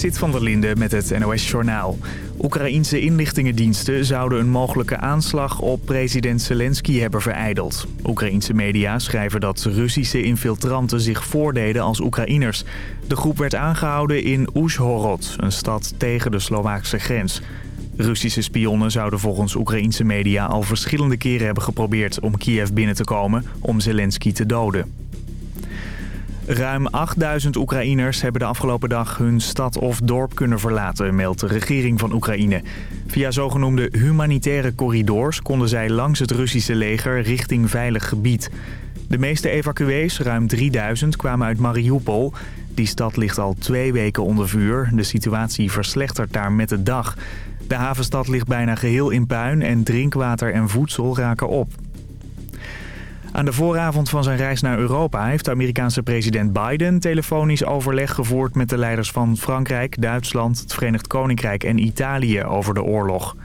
Zit van der Linde met het NOS-journaal. Oekraïense inlichtingendiensten zouden een mogelijke aanslag op president Zelensky hebben vereideld. Oekraïense media schrijven dat Russische infiltranten zich voordeden als Oekraïners. De groep werd aangehouden in Oeshhorod, een stad tegen de Slovaakse grens. Russische spionnen zouden volgens Oekraïense media al verschillende keren hebben geprobeerd om Kiev binnen te komen om Zelensky te doden. Ruim 8000 Oekraïners hebben de afgelopen dag hun stad of dorp kunnen verlaten, meldt de regering van Oekraïne. Via zogenoemde humanitaire corridors konden zij langs het Russische leger richting veilig gebied. De meeste evacuees, ruim 3000, kwamen uit Mariupol. Die stad ligt al twee weken onder vuur. De situatie verslechtert daar met de dag. De havenstad ligt bijna geheel in puin en drinkwater en voedsel raken op. Aan de vooravond van zijn reis naar Europa heeft de Amerikaanse president Biden telefonisch overleg gevoerd met de leiders van Frankrijk, Duitsland, het Verenigd Koninkrijk en Italië over de oorlog.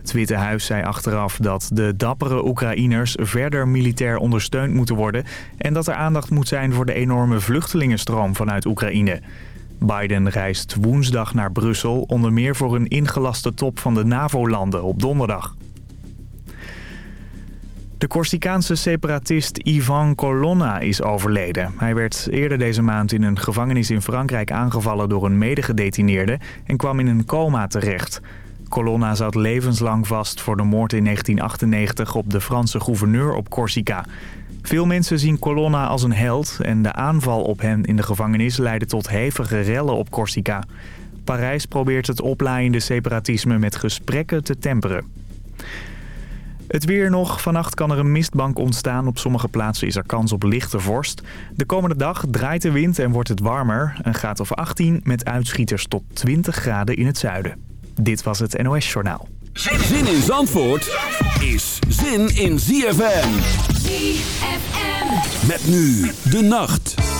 Het Witte Huis zei achteraf dat de dappere Oekraïners verder militair ondersteund moeten worden... en dat er aandacht moet zijn voor de enorme vluchtelingenstroom vanuit Oekraïne. Biden reist woensdag naar Brussel, onder meer voor een ingelaste top van de NAVO-landen op donderdag. De Corsicaanse separatist Ivan Colonna is overleden. Hij werd eerder deze maand in een gevangenis in Frankrijk aangevallen door een medegedetineerde en kwam in een coma terecht. Colonna zat levenslang vast voor de moord in 1998 op de Franse gouverneur op Corsica. Veel mensen zien Colonna als een held en de aanval op hem in de gevangenis leidde tot hevige rellen op Corsica. Parijs probeert het oplaaiende separatisme met gesprekken te temperen. Het weer nog. Vannacht kan er een mistbank ontstaan. Op sommige plaatsen is er kans op lichte vorst. De komende dag draait de wind en wordt het warmer. Een graad of 18 met uitschieters tot 20 graden in het zuiden. Dit was het NOS Journaal. Zin in Zandvoort is zin in ZFM. ZFM. Met nu de nacht.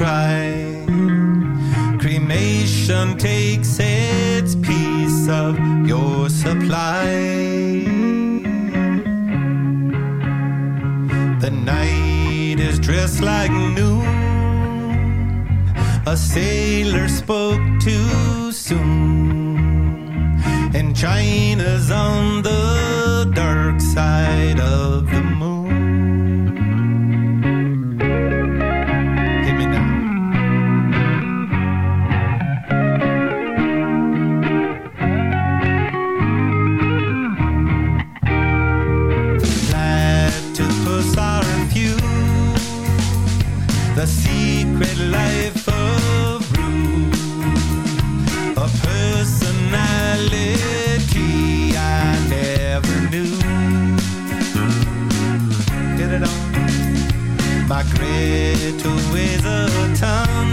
Cry. Cremation takes its piece of your supply. The night is dressed like noon. A sailor spoke too soon. And China's on the dark side of the Greta weighs a ton.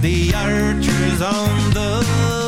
The archer's on the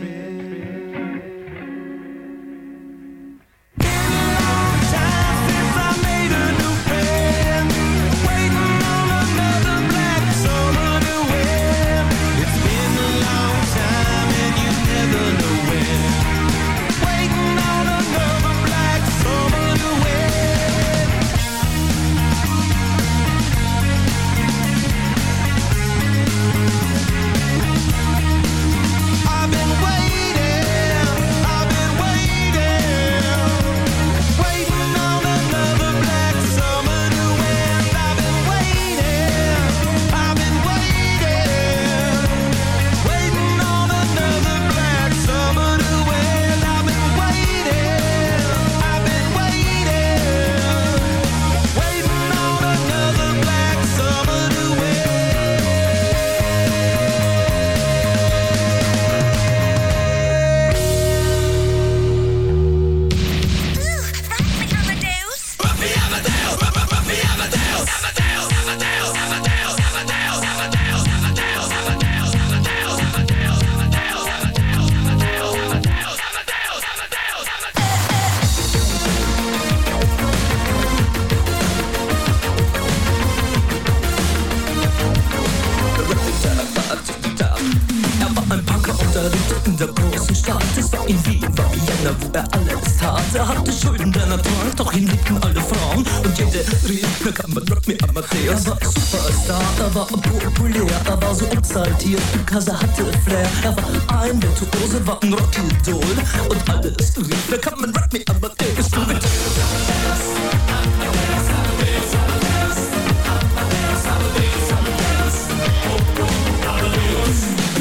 in Wien, war Vienna, wo er alles tat. Er hatte Schulden, der Natur, doch ihn liebten alle Frauen. Und jede rief, na kann man Rock me Amadeus. Er war Superstar, er war populär, er war so exaltiert, because er hatte Flair. Er war ein Virtuose, war ein Rockidol. Und alles rief, na kann man Rock me Amadeus. Du mit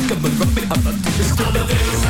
Kann man Rock me Amadeus.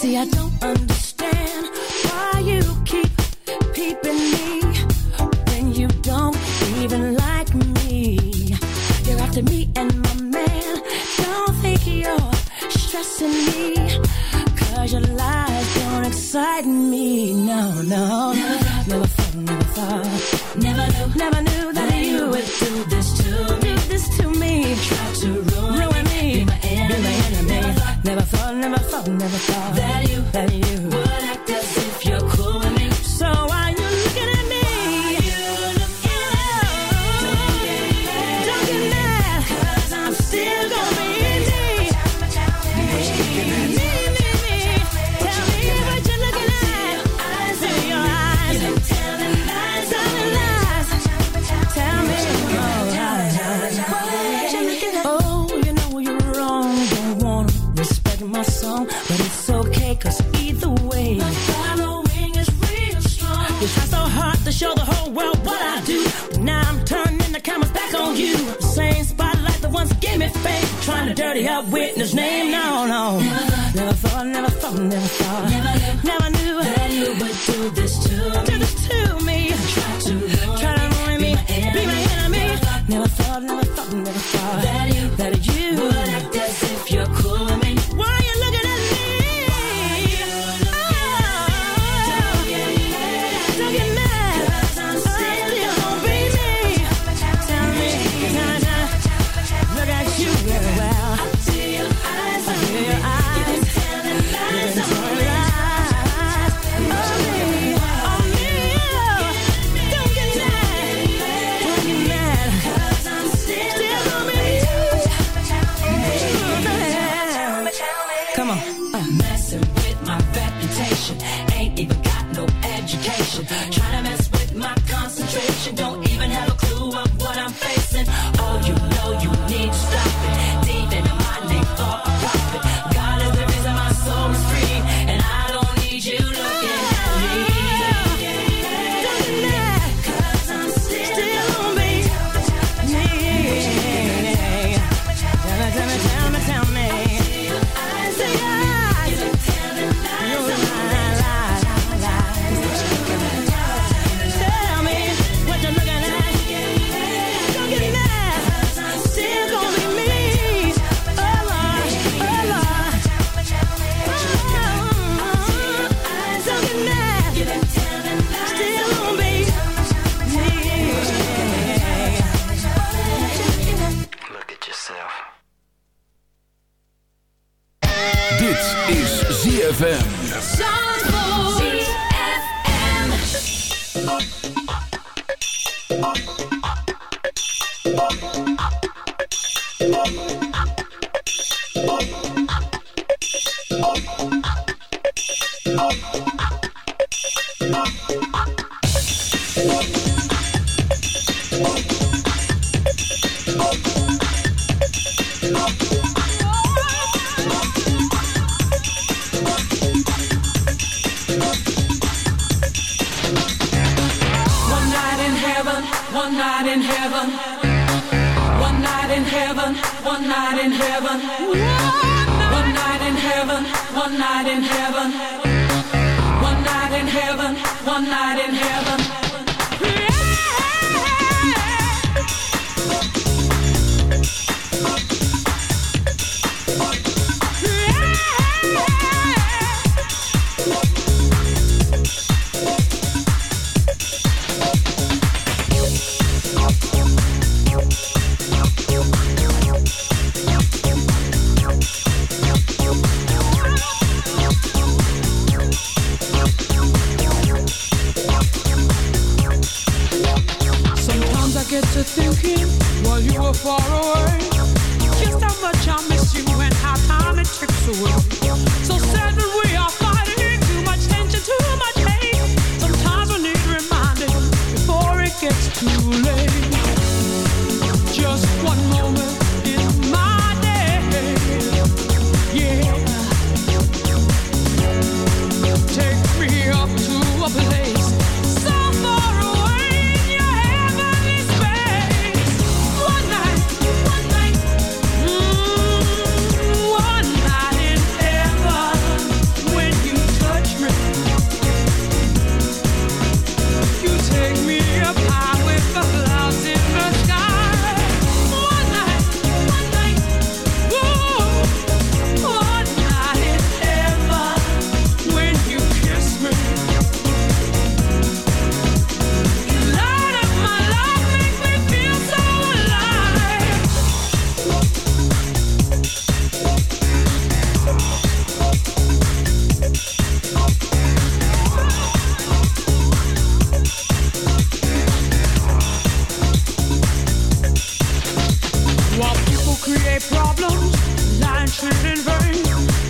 See, I don't understand why you keep peeping me when you don't even like me. You're after me and my man. Don't think you're stressing me, cause your lies don't excite me. No, no, no. far. Witness name, no, no. Never thought, never thought, never thought. one night in heaven.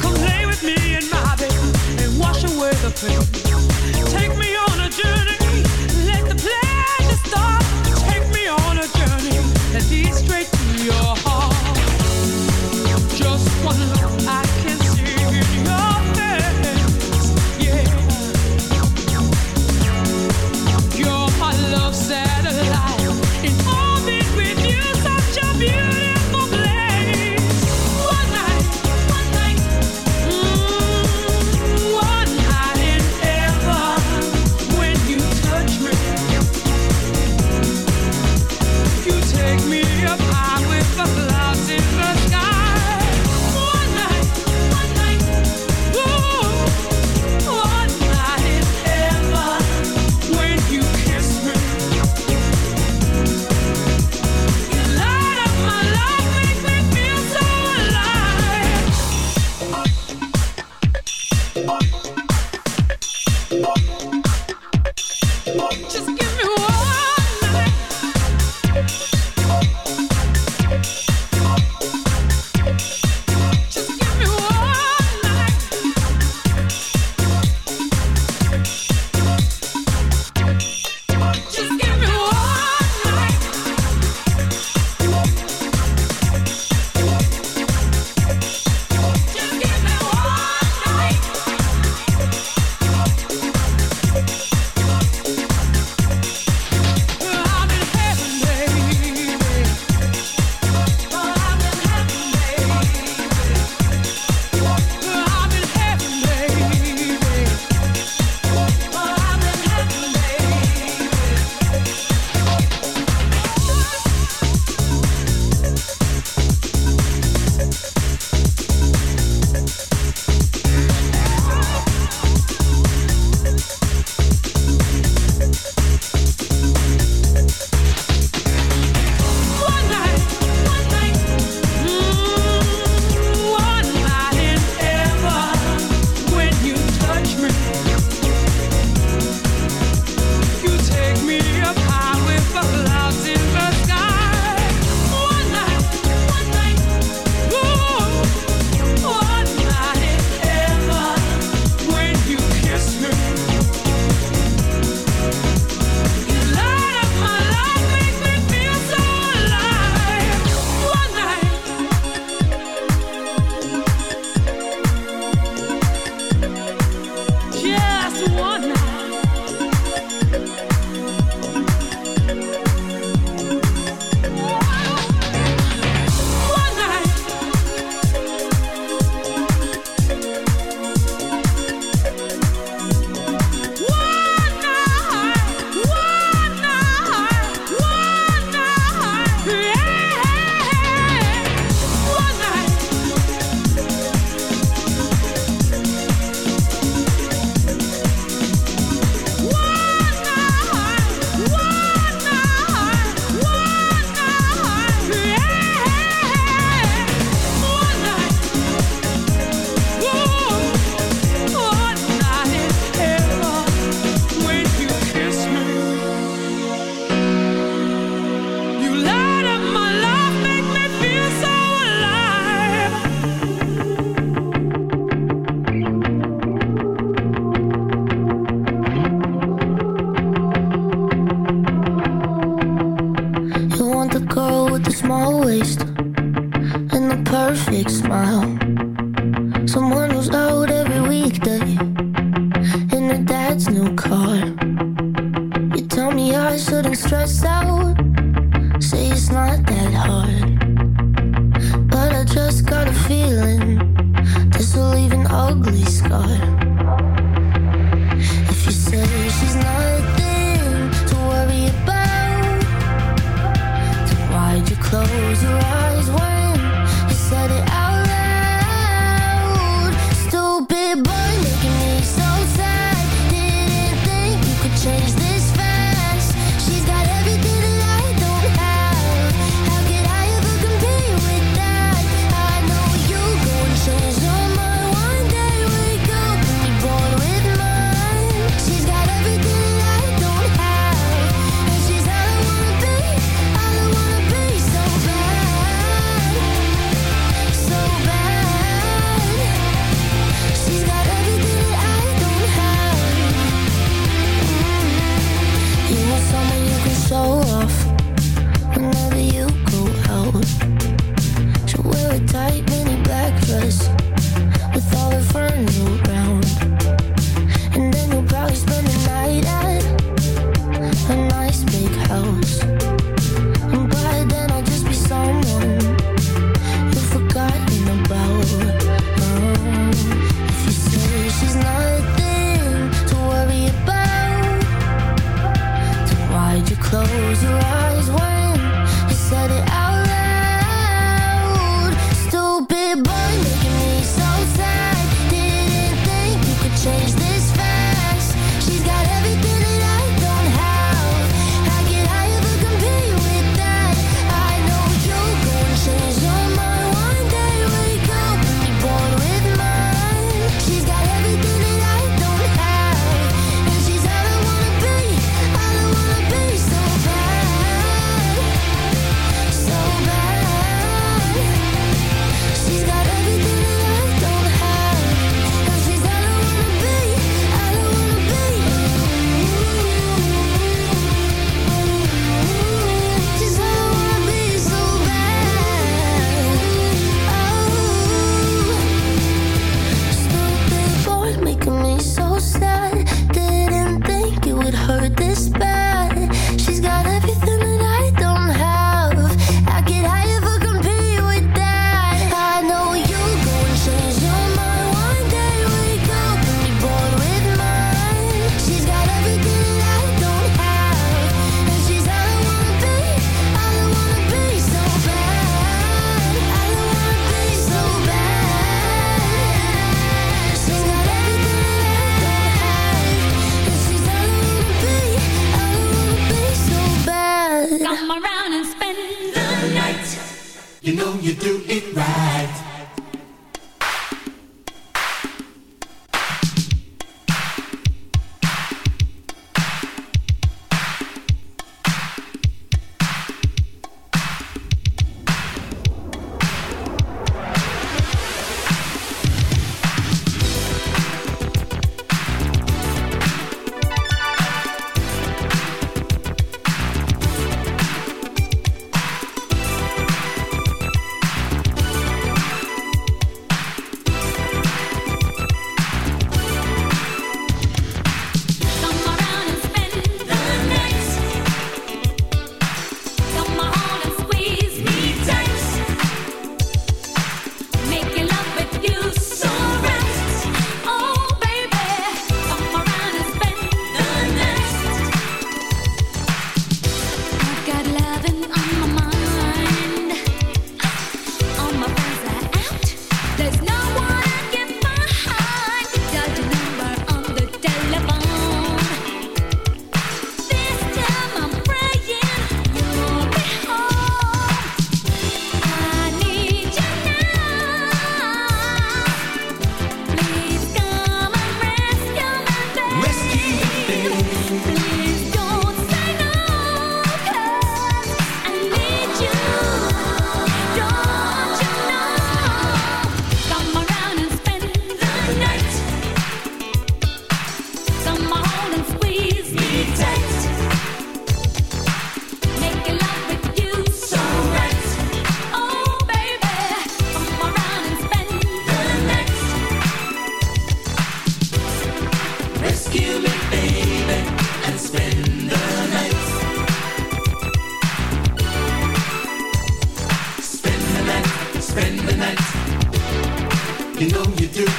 Come lay with me in my bed and wash away the pain.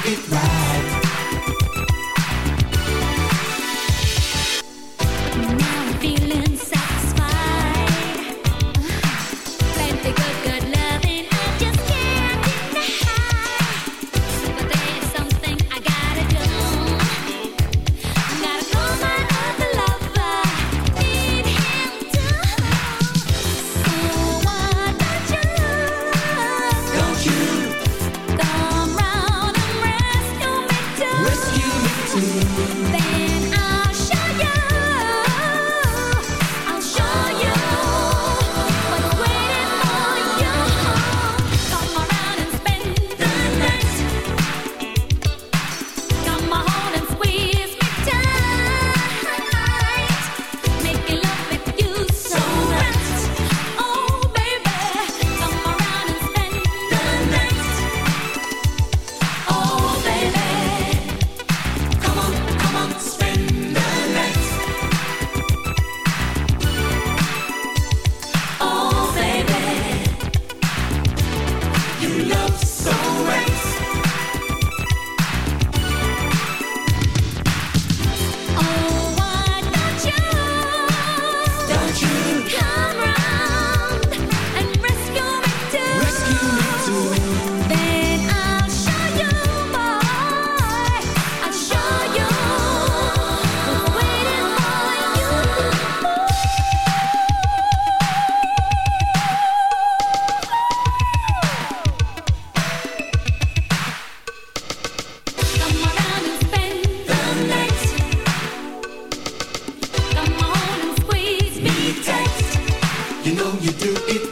it right. You know you do it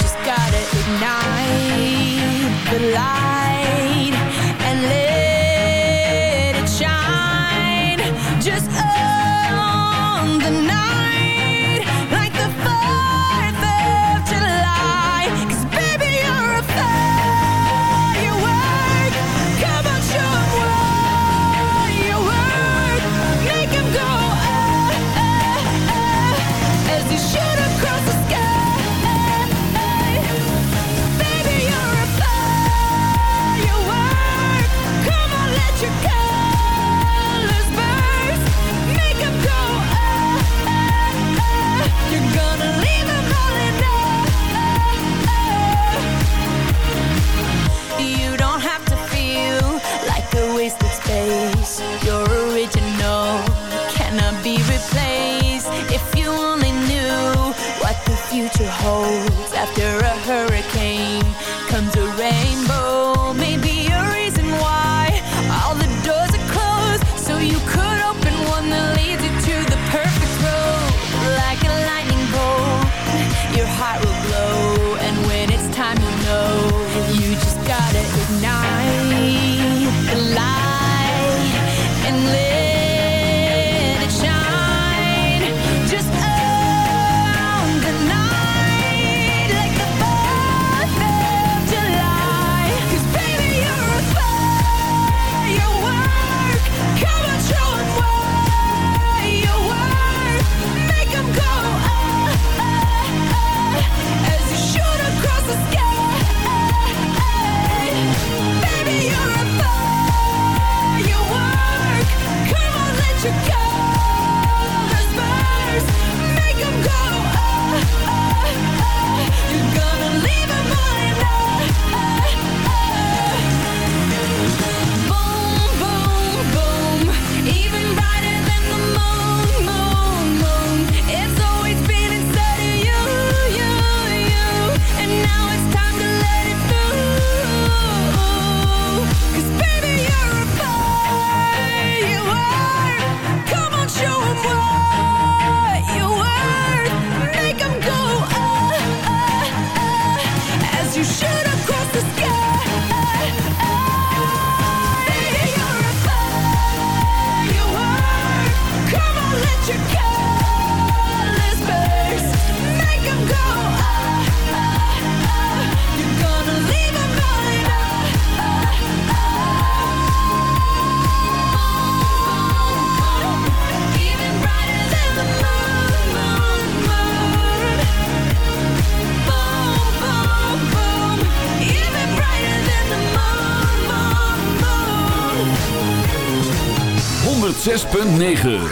gotta ignite the light and let 106.9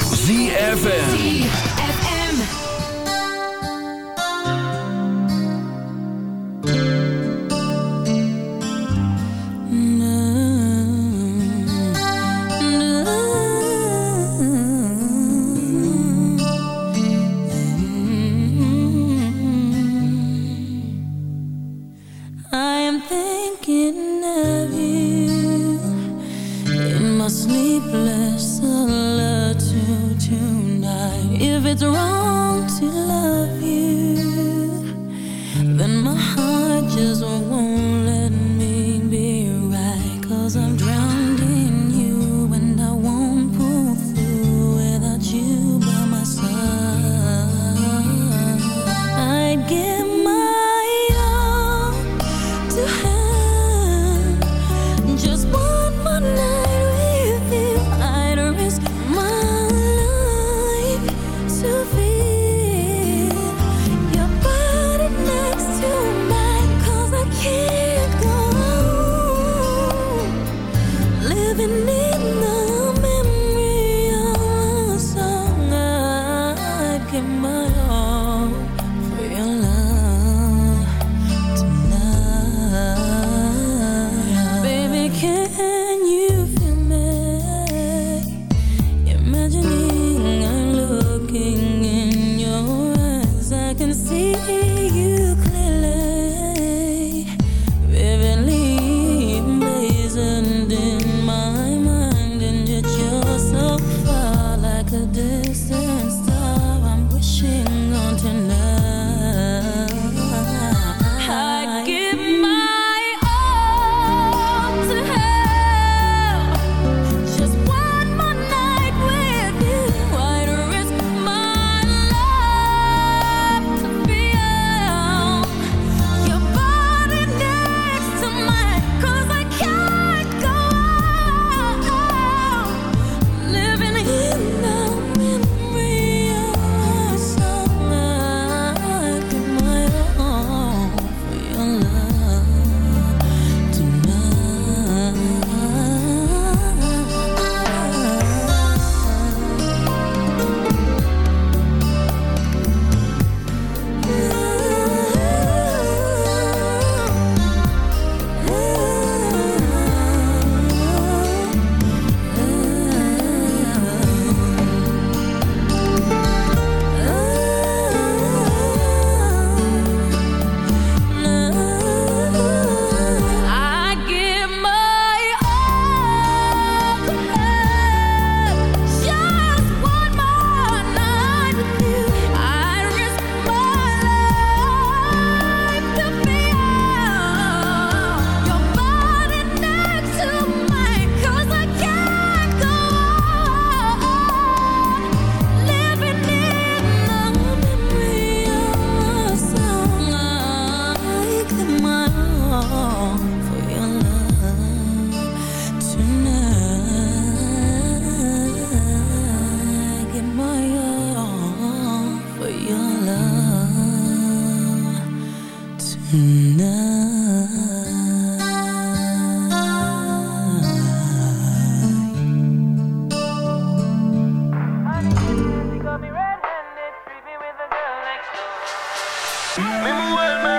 Memo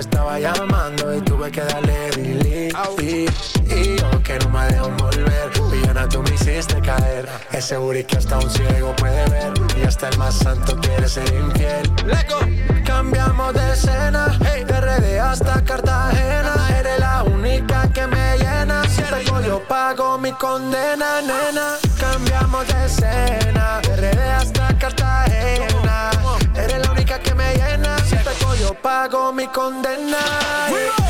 estaba llamando y tuve que darle delete. Y yo que no me dejo volver, villana tú me hiciste caer. Es seguro que hasta un ciego puede ver. Y hasta el más santo quiere ser infiel. Leco. Cambiamos de escena, hey. de RD hasta Cartagena. Eres la única que me llena, si yo pago mi condena, nena. Cambiamos de escena, de RD hasta Cartagena. Eres la única que me llena. pago mi condena.